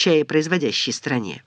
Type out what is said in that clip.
чаепроизводящей стране.